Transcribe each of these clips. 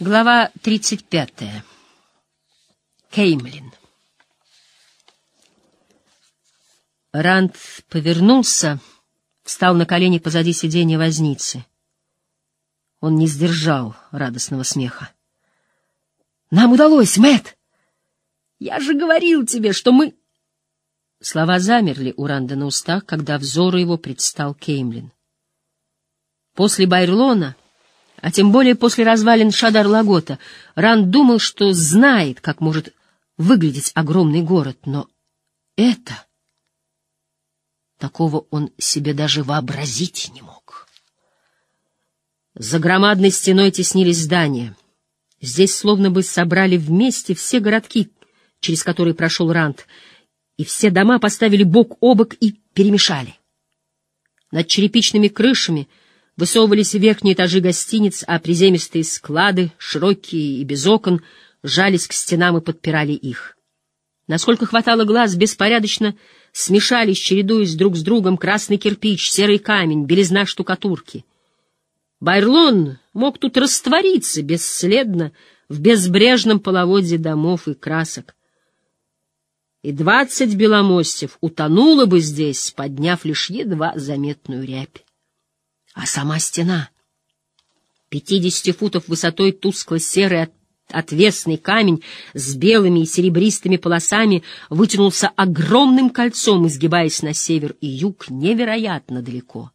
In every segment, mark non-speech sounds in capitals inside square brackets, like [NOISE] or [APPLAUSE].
Глава 35. Кеймлин. Ранд повернулся, встал на колени позади сиденья возницы. Он не сдержал радостного смеха. «Нам удалось, Мэт! Я же говорил тебе, что мы...» Слова замерли у Ранда на устах, когда взору его предстал Кеймлин. После Байрлона а тем более после развалин Шадар-Лагота, Ранд думал, что знает, как может выглядеть огромный город, но это... Такого он себе даже вообразить не мог. За громадной стеной теснились здания. Здесь словно бы собрали вместе все городки, через которые прошел Ранд, и все дома поставили бок о бок и перемешали. Над черепичными крышами — Высовывались верхние этажи гостиниц, а приземистые склады, широкие и без окон, жались к стенам и подпирали их. Насколько хватало глаз, беспорядочно смешались, чередуясь друг с другом, красный кирпич, серый камень, белизна штукатурки. Байрлон мог тут раствориться бесследно в безбрежном половодье домов и красок. И двадцать беломостев утонуло бы здесь, подняв лишь едва заметную рябь а сама стена. Пятидесяти футов высотой тускло-серый отвесный камень с белыми и серебристыми полосами вытянулся огромным кольцом, изгибаясь на север и юг невероятно далеко.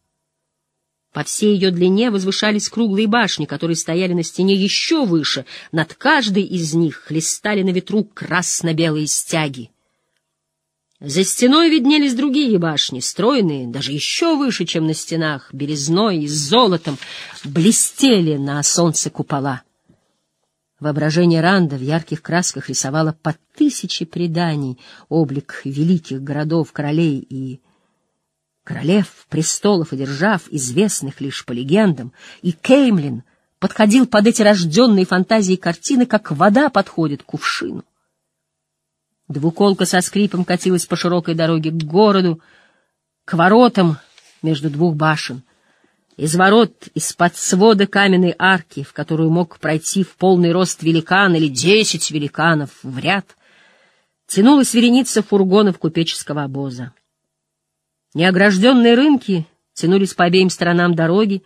По всей ее длине возвышались круглые башни, которые стояли на стене еще выше. Над каждой из них хлестали на ветру красно-белые стяги. За стеной виднелись другие башни, стройные, даже еще выше, чем на стенах, белизной и золотом, блестели на солнце купола. Воображение Ранда в ярких красках рисовало по тысяче преданий облик великих городов, королей и королев, престолов и держав, известных лишь по легендам, и Кеймлин подходил под эти рожденные фантазии картины, как вода подходит к кувшину. Двуколка со скрипом катилась по широкой дороге к городу, к воротам между двух башен. Из ворот, из-под свода каменной арки, в которую мог пройти в полный рост великан или десять великанов в ряд, тянулась вереница фургонов купеческого обоза. Неогражденные рынки тянулись по обеим сторонам дороги,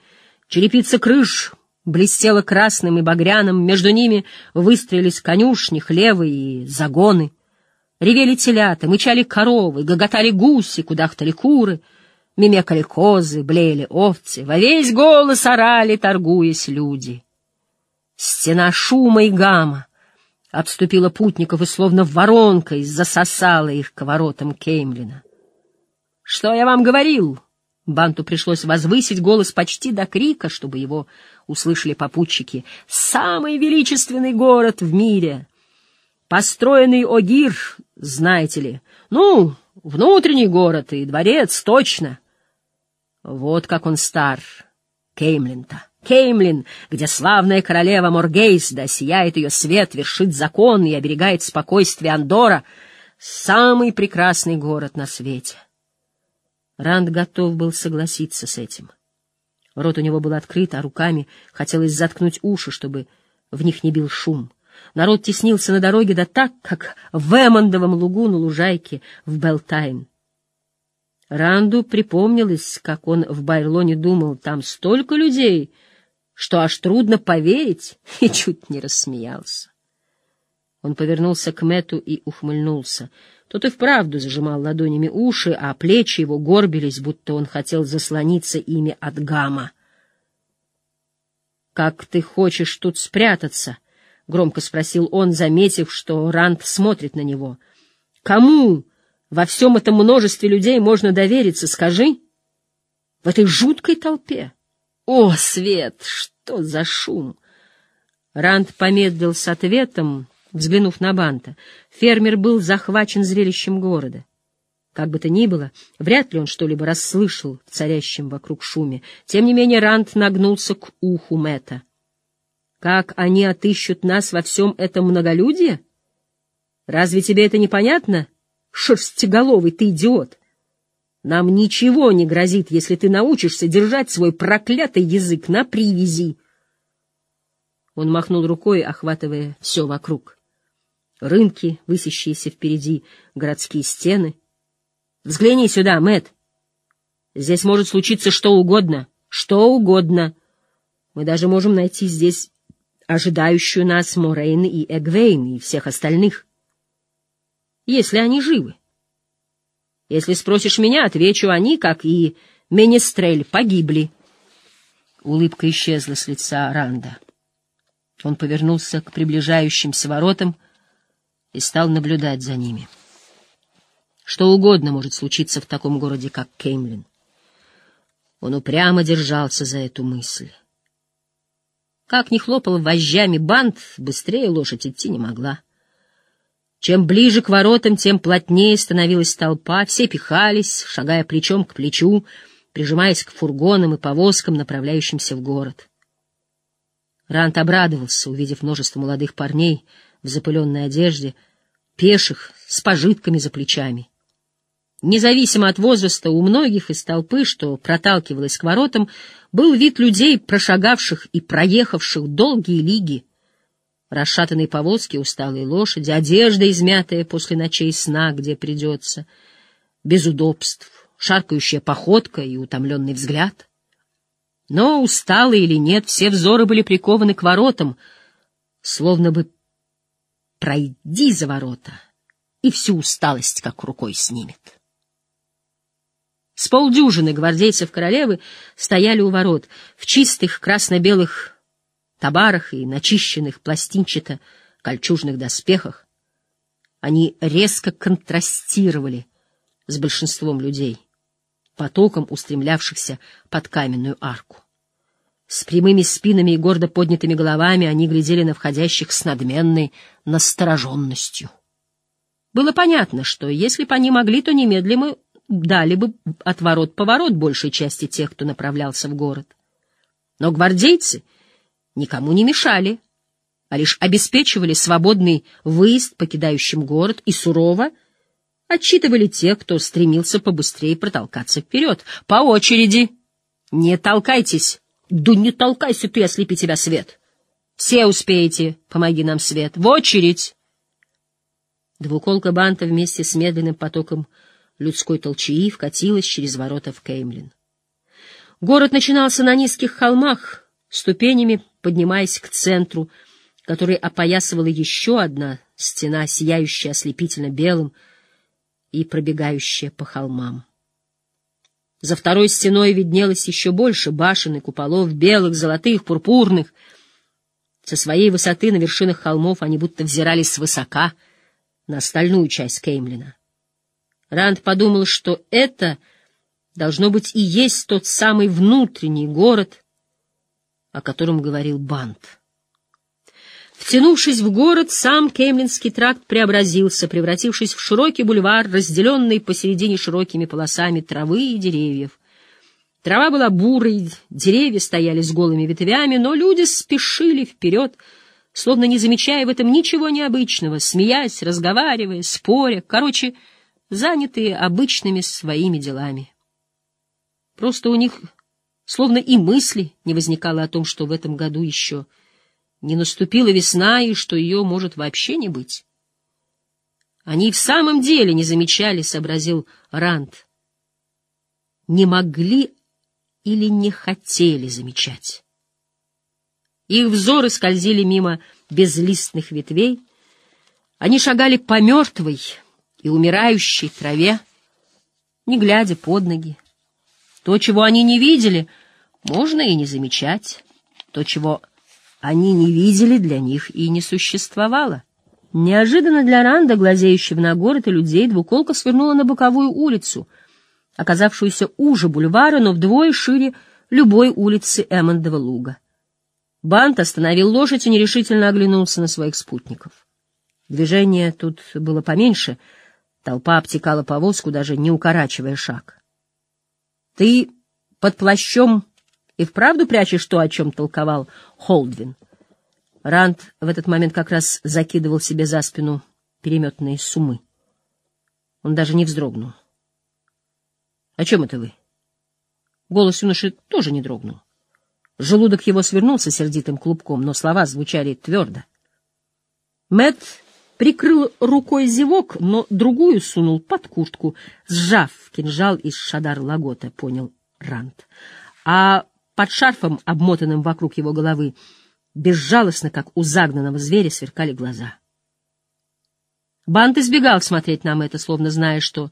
черепица крыш блестела красным и багряным, между ними выстроились конюшни, хлевы и загоны — Ревели телята, мычали коровы, гоготали гуси, кудахтали куры, мимекали козы, блеяли овцы, во весь голос орали, торгуясь люди. Стена шума и гамма обступила путников и словно воронкой засосала их к воротам Кеймлина. — Что я вам говорил? Банту пришлось возвысить голос почти до крика, чтобы его услышали попутчики. «Самый величественный город в мире!» Построенный Огир, знаете ли. Ну, внутренний город и дворец, точно. Вот как он стар, Кеймлин-то. Кеймлин, где славная королева Моргейсда сияет ее свет, вершит закон и оберегает спокойствие Андора, самый прекрасный город на свете. Ранд готов был согласиться с этим. Рот у него был открыт, а руками хотелось заткнуть уши, чтобы в них не бил шум. Народ теснился на дороге да так, как в Эммондовом лугу на лужайке в Белтайн. Ранду припомнилось, как он в Байрлоне думал, там столько людей, что аж трудно поверить, [LAUGHS] и чуть не рассмеялся. Он повернулся к Мэту и ухмыльнулся. Тот и вправду зажимал ладонями уши, а плечи его горбились, будто он хотел заслониться ими от гамма. — Как ты хочешь тут спрятаться? —— громко спросил он, заметив, что Ранд смотрит на него. — Кому во всем этом множестве людей можно довериться, скажи? В этой жуткой толпе. О, Свет, что за шум! Ранд помедлил с ответом, взглянув на Банта. Фермер был захвачен зрелищем города. Как бы то ни было, вряд ли он что-либо расслышал в царящем вокруг шуме. Тем не менее Ранд нагнулся к уху Мэтта. Как они отыщут нас во всем этом многолюдии? Разве тебе это непонятно? Шерстеголовый ты идиот! Нам ничего не грозит, если ты научишься держать свой проклятый язык на привязи. Он махнул рукой, охватывая все вокруг. Рынки, высящиеся впереди, городские стены. Взгляни сюда, Мэт. Здесь может случиться что угодно, что угодно. Мы даже можем найти здесь ожидающую нас Морейн и Эгвейн и всех остальных. Если они живы. Если спросишь меня, отвечу, они, как и Менестрель, погибли. Улыбка исчезла с лица Ранда. Он повернулся к приближающимся воротам и стал наблюдать за ними. Что угодно может случиться в таком городе, как Кеймлин. Он упрямо держался за эту мысль. Как ни хлопал вожжами бант, быстрее лошадь идти не могла. Чем ближе к воротам, тем плотнее становилась толпа, все пихались, шагая плечом к плечу, прижимаясь к фургонам и повозкам, направляющимся в город. Рант обрадовался, увидев множество молодых парней в запыленной одежде, пеших, с пожитками за плечами. Независимо от возраста, у многих из толпы, что проталкивалась к воротам, был вид людей, прошагавших и проехавших долгие лиги. Расшатанные повозки, усталые лошади, одежда, измятая после ночей сна, где придется, без удобств, шаркающая походка и утомленный взгляд. Но, усталые или нет, все взоры были прикованы к воротам, словно бы «пройди за ворота», и всю усталость как рукой снимет. С полдюжины гвардейцев королевы стояли у ворот в чистых красно-белых табарах и начищенных пластинчато-кольчужных доспехах. Они резко контрастировали с большинством людей, потоком устремлявшихся под каменную арку. С прямыми спинами и гордо поднятыми головами они глядели на входящих с надменной настороженностью. Было понятно, что если бы они могли, то немедленно дали бы отворот-поворот большей части тех, кто направлялся в город. Но гвардейцы никому не мешали, а лишь обеспечивали свободный выезд покидающим город и сурово отчитывали тех, кто стремился побыстрее протолкаться вперед. По очереди. Не толкайтесь. Да не толкайся ты, ослепи тебя свет. Все успеете, помоги нам, свет. В очередь. Двуколка банта вместе с медленным потоком людской толчаи вкатилась через ворота в Кеймлин. Город начинался на низких холмах, ступенями поднимаясь к центру, который опоясывала еще одна стена, сияющая ослепительно белым и пробегающая по холмам. За второй стеной виднелось еще больше башен и куполов, белых, золотых, пурпурных. Со своей высоты на вершинах холмов они будто взирали свысока на остальную часть Кеймлина. Ранд подумал, что это должно быть и есть тот самый внутренний город, о котором говорил Бант. Втянувшись в город, сам Кемлинский тракт преобразился, превратившись в широкий бульвар, разделенный посередине широкими полосами травы и деревьев. Трава была бурой, деревья стояли с голыми ветвями, но люди спешили вперед, словно не замечая в этом ничего необычного, смеясь, разговаривая, споря, короче, занятые обычными своими делами. Просто у них словно и мысли не возникало о том, что в этом году еще не наступила весна и что ее может вообще не быть. Они в самом деле не замечали, — сообразил Ранд. Не могли или не хотели замечать. Их взоры скользили мимо безлистных ветвей, они шагали по мертвой, и умирающей траве, не глядя под ноги. То, чего они не видели, можно и не замечать. То, чего они не видели, для них и не существовало. Неожиданно для Ранда, глазеющего на город и людей, двуколка свернула на боковую улицу, оказавшуюся уже бульвара, но вдвое шире любой улицы Эммондова луга. Бант остановил лошадь и нерешительно оглянулся на своих спутников. Движение тут было поменьше — Толпа обтекала повозку, даже не укорачивая шаг. — Ты под плащом и вправду прячешь то, о чем толковал Холдвин? Ранд в этот момент как раз закидывал себе за спину переметные сумы. Он даже не вздрогнул. — О чем это вы? Голос юноши тоже не дрогнул. Желудок его свернулся сердитым клубком, но слова звучали твердо. Мэт прикрыл рукой зевок, но другую сунул под куртку, сжав кинжал из шадар-лагота, понял Рант. А под шарфом, обмотанным вокруг его головы, безжалостно, как у загнанного зверя, сверкали глаза. Бант избегал смотреть нам это, словно зная, что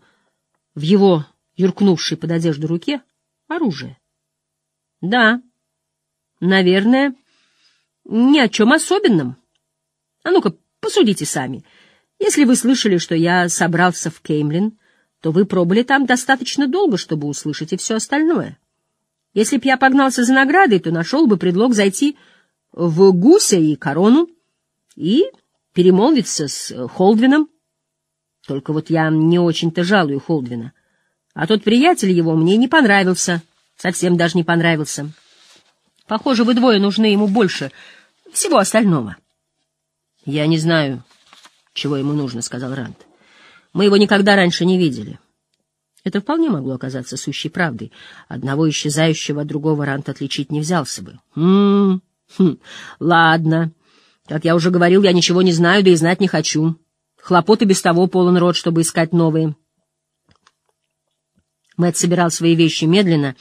в его юркнувшей под одежду руке оружие. Да, наверное, ни о чем особенном. А ну-ка, посудите сами. Если вы слышали, что я собрался в Кеймлин, то вы пробыли там достаточно долго, чтобы услышать и все остальное. Если б я погнался за наградой, то нашел бы предлог зайти в Гуся и Корону и перемолвиться с Холдвином. Только вот я не очень-то жалую Холдвина. А тот приятель его мне не понравился, совсем даже не понравился. Похоже, вы двое нужны ему больше всего остального. — Я не знаю, чего ему нужно, — сказал Ранд. — Мы его никогда раньше не видели. Это вполне могло оказаться сущей правдой. Одного исчезающего другого Рант отличить не взялся бы. М -м ладно. Как я уже говорил, я ничего не знаю, да и знать не хочу. Хлопоты без того полон рот, чтобы искать новые. Мэтт собирал свои вещи медленно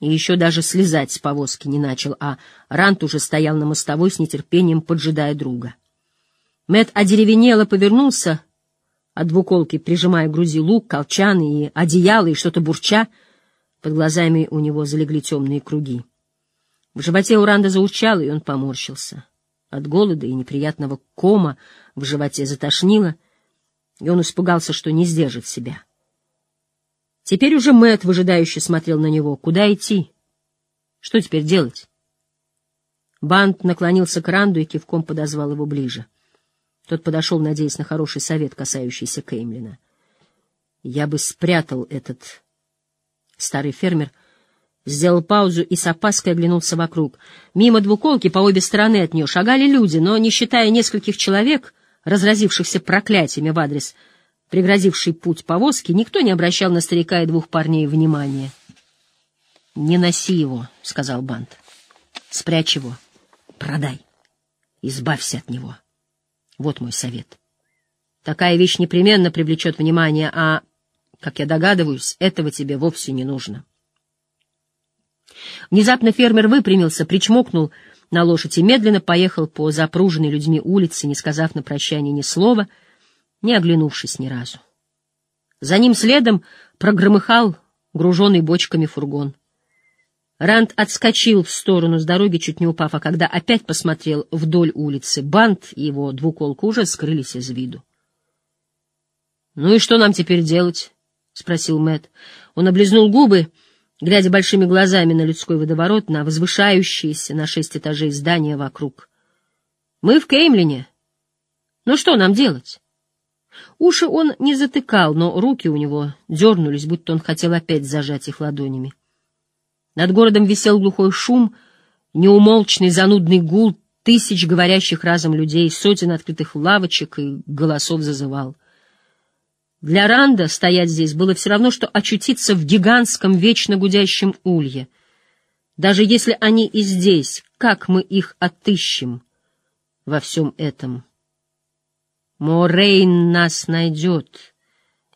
и еще даже слезать с повозки не начал, а Рант уже стоял на мостовой с нетерпением, поджидая друга. Мэтт одеревенело повернулся от двуколки, прижимая к груди лук, колчан и одеяло, и что-то бурча. Под глазами у него залегли темные круги. В животе у Ранда заурчало, и он поморщился. От голода и неприятного кома в животе затошнило, и он испугался, что не сдержит себя. Теперь уже Мэт выжидающе смотрел на него. Куда идти? Что теперь делать? Бант наклонился к Ранду и кивком подозвал его ближе. Тот подошел, надеясь на хороший совет, касающийся Кеймлина. Я бы спрятал этот... Старый фермер сделал паузу и с опаской оглянулся вокруг. Мимо двуколки по обе стороны от нее шагали люди, но, не считая нескольких человек, разразившихся проклятиями в адрес преградивший путь повозки, никто не обращал на старика и двух парней внимания. — Не носи его, — сказал Бант. — Спрячь его, продай, избавься от него. Вот мой совет. Такая вещь непременно привлечет внимание, а, как я догадываюсь, этого тебе вовсе не нужно. Внезапно фермер выпрямился, причмокнул на лошадь и медленно поехал по запруженной людьми улице, не сказав на прощание ни слова — не оглянувшись ни разу. За ним следом прогромыхал груженный бочками фургон. Ранд отскочил в сторону с дороги, чуть не упав, а когда опять посмотрел вдоль улицы, бант и его двуколка уже скрылись из виду. — Ну и что нам теперь делать? — спросил Мэт. Он облизнул губы, глядя большими глазами на людской водоворот, на возвышающиеся на шесть этажей здания вокруг. — Мы в Кеймлине. Ну что нам делать? Уши он не затыкал, но руки у него дернулись, будто он хотел опять зажать их ладонями. Над городом висел глухой шум, неумолчный занудный гул тысяч говорящих разом людей, сотен открытых лавочек и голосов зазывал. Для Ранда стоять здесь было все равно, что очутиться в гигантском вечно гудящем улье. Даже если они и здесь, как мы их отыщем во всем этом? — «Морейн нас найдет», —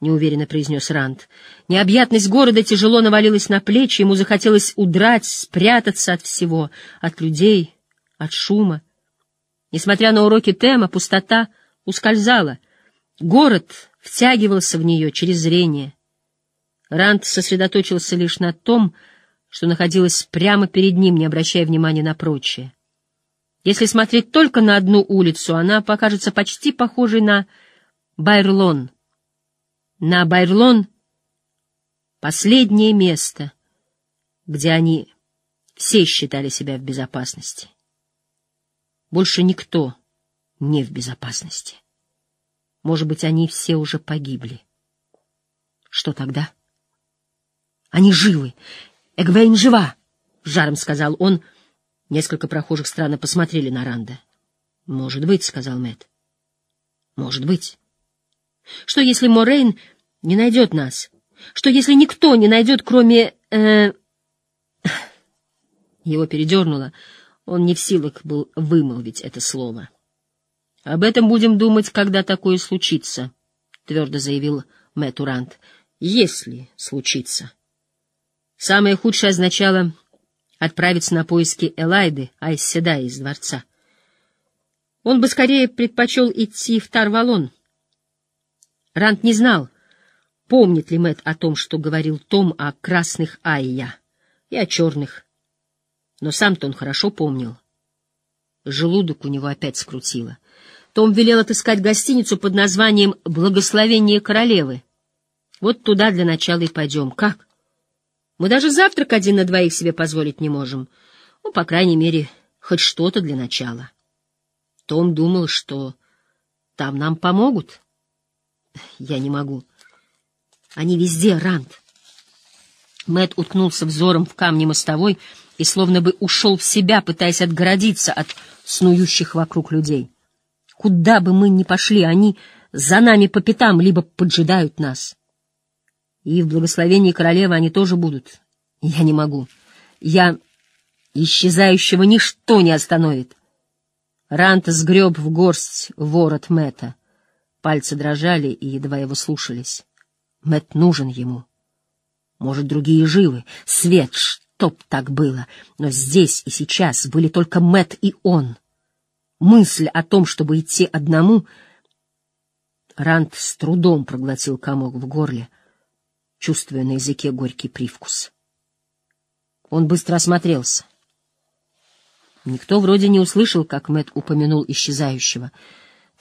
неуверенно произнес Ранд. Необъятность города тяжело навалилась на плечи, ему захотелось удрать, спрятаться от всего, от людей, от шума. Несмотря на уроки Тема, пустота ускользала. Город втягивался в нее через зрение. Ранд сосредоточился лишь на том, что находилось прямо перед ним, не обращая внимания на прочее. Если смотреть только на одну улицу, она покажется почти похожей на Байрлон. На Байрлон — последнее место, где они все считали себя в безопасности. Больше никто не в безопасности. Может быть, они все уже погибли. Что тогда? Они живы. Эгвейн жива, — жаром сказал он, — Несколько прохожих странно посмотрели на Ранда. «Может быть», — сказал Мэт. «Может быть. Что, если Морейн не найдет нас? Что, если никто не найдет, кроме... Э... [LAUGHS] Его передернуло. Он не в силах был вымолвить это слово. — Об этом будем думать, когда такое случится, — твердо заявил Мэтт Урант. — Если случится. Самое худшее означало отправиться на поиски Элайды Айседа из дворца. Он бы скорее предпочел идти в Тарвалон. Рант не знал, помнит ли Мэтт о том, что говорил Том о красных Айя и о черных. Но сам-то он хорошо помнил. Желудок у него опять скрутило. Том велел отыскать гостиницу под названием «Благословение королевы». Вот туда для начала и пойдем. Как? Мы даже завтрак один на двоих себе позволить не можем. Ну, по крайней мере, хоть что-то для начала. Том думал, что там нам помогут. Я не могу. Они везде, Рант. Мэт уткнулся взором в камни мостовой и словно бы ушел в себя, пытаясь отгородиться от снующих вокруг людей. Куда бы мы ни пошли, они за нами по пятам, либо поджидают нас. И в благословении королевы они тоже будут. Я не могу. Я... Исчезающего ничто не остановит. Рант сгреб в горсть ворот Мэтта. Пальцы дрожали и едва его слушались. Мэт нужен ему. Может, другие живы. Свет, чтоб так было. Но здесь и сейчас были только Мэт и он. Мысль о том, чтобы идти одному... Рант с трудом проглотил комок в горле, чувствуя на языке горький привкус. Он быстро осмотрелся. Никто вроде не услышал, как Мэт упомянул исчезающего —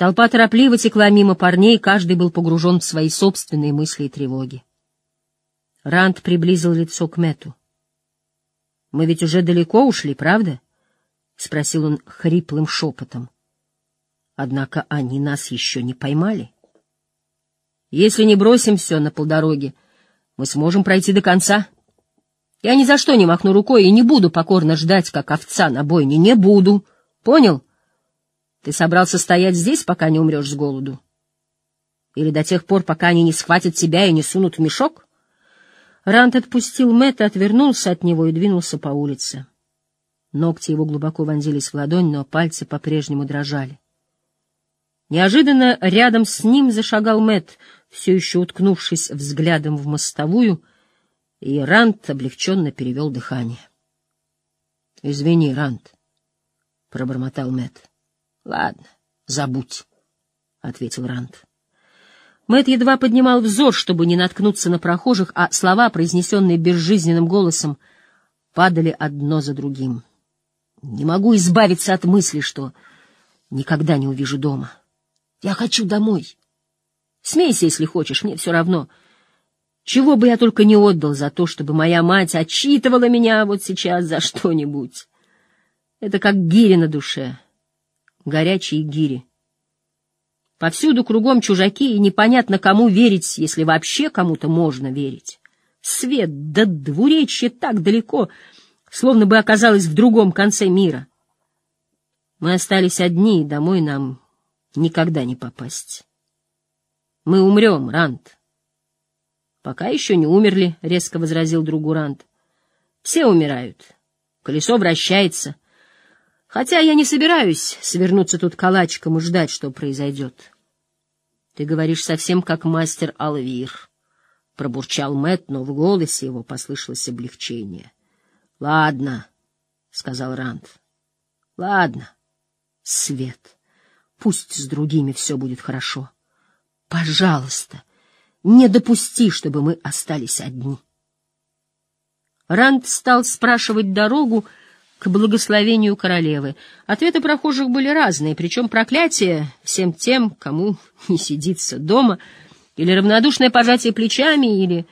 Толпа торопливо текла мимо парней, каждый был погружен в свои собственные мысли и тревоги. Ранд приблизил лицо к Мэту. «Мы ведь уже далеко ушли, правда?» — спросил он хриплым шепотом. «Однако они нас еще не поймали. Если не бросим все на полдороге, мы сможем пройти до конца. Я ни за что не махну рукой и не буду покорно ждать, как овца на бойне. Не буду. Понял?» Ты собрался стоять здесь, пока не умрешь с голоду? Или до тех пор, пока они не схватят тебя и не сунут в мешок? Рант отпустил Мэтта, отвернулся от него и двинулся по улице. Ногти его глубоко вонзились в ладонь, но пальцы по-прежнему дрожали. Неожиданно рядом с ним зашагал Мэт, все еще уткнувшись взглядом в мостовую, и Рант облегченно перевел дыхание. — Извини, Рант, — пробормотал Мэт. — Ладно, забудь, — ответил Ранд. Мэт едва поднимал взор, чтобы не наткнуться на прохожих, а слова, произнесенные безжизненным голосом, падали одно за другим. Не могу избавиться от мысли, что никогда не увижу дома. Я хочу домой. Смейся, если хочешь, мне все равно. Чего бы я только не отдал за то, чтобы моя мать отчитывала меня вот сейчас за что-нибудь. Это как гири на душе горячие гири. Повсюду кругом чужаки, и непонятно, кому верить, если вообще кому-то можно верить. Свет да двуречье так далеко, словно бы оказалось в другом конце мира. Мы остались одни, и домой нам никогда не попасть. Мы умрем, Рант. Пока еще не умерли, — резко возразил другу Рант. Все умирают. Колесо вращается. Хотя я не собираюсь свернуться тут калачиком и ждать, что произойдет. — Ты говоришь совсем как мастер Алвир, — пробурчал Мэт, но в голосе его послышалось облегчение. — Ладно, — сказал Ранд. — Ладно, Свет, пусть с другими все будет хорошо. Пожалуйста, не допусти, чтобы мы остались одни. Ранд стал спрашивать дорогу, — к благословению королевы. Ответы прохожих были разные, причем проклятие всем тем, кому [LAUGHS] не сидится дома, или равнодушное пожатие плечами, или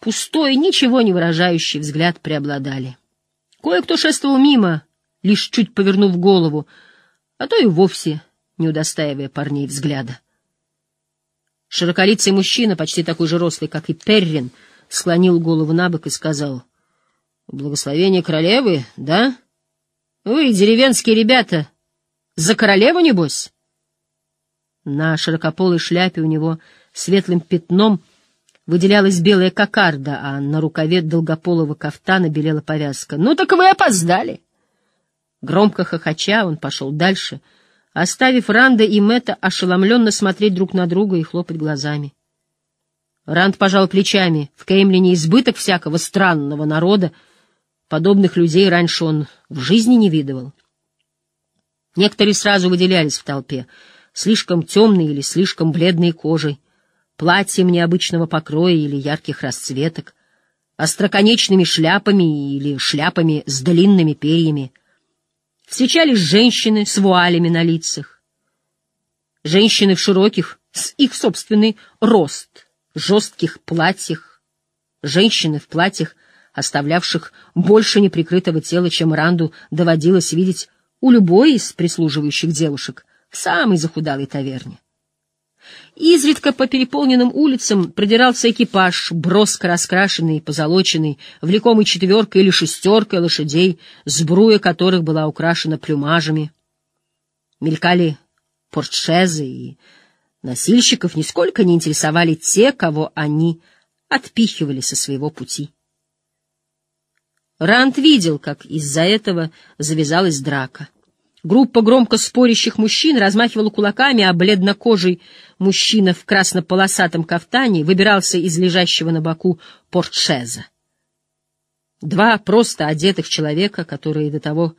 пустой, ничего не выражающий взгляд преобладали. Кое-кто шествовал мимо, лишь чуть повернув голову, а то и вовсе не удостаивая парней взгляда. Широколицый мужчина, почти такой же рослый, как и Перрин, склонил голову на бок и сказал, «Благословение королевы, да?» Вы, деревенские ребята, за королеву, небось? На широкополой шляпе у него светлым пятном выделялась белая кокарда, а на рукаве долгополого кафтана белела повязка. «Ну так вы опоздали!» Громко хохоча он пошел дальше, оставив Ранда и Мэтта ошеломленно смотреть друг на друга и хлопать глазами. Ранд пожал плечами. В Кеймлине избыток всякого странного народа. Подобных людей раньше он в жизни не видывал. Некоторые сразу выделялись в толпе, слишком темные или слишком бледные кожей, платьем необычного покроя или ярких расцветок, остроконечными шляпами или шляпами с длинными перьями. Встречались женщины с вуалями на лицах, женщины в широких, с их собственный рост, жестких платьях, женщины в платьях, оставлявших больше неприкрытого тела, чем Ранду доводилось видеть у любой из прислуживающих девушек в самой захудалой таверне. Изредка по переполненным улицам продирался экипаж, броско раскрашенный позолоченный, влекомый четверкой или шестеркой лошадей, сбруя которых была украшена плюмажами. Мелькали портшезы, и носильщиков нисколько не интересовали те, кого они отпихивали со своего пути. Рант видел, как из-за этого завязалась драка. Группа громко спорящих мужчин размахивала кулаками, а бледнокожий мужчина в краснополосатом кафтане выбирался из лежащего на боку портшеза. Два просто одетых человека, которые до того,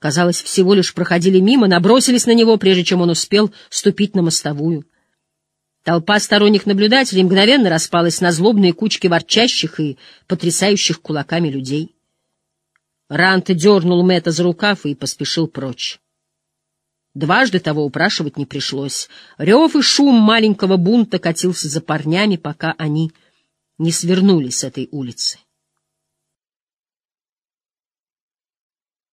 казалось, всего лишь проходили мимо, набросились на него, прежде чем он успел ступить на мостовую. Толпа сторонних наблюдателей мгновенно распалась на злобные кучки ворчащих и потрясающих кулаками людей. Рант дернул Мэтта за рукав и поспешил прочь. Дважды того упрашивать не пришлось. Рев и шум маленького бунта катился за парнями, пока они не свернули с этой улицы.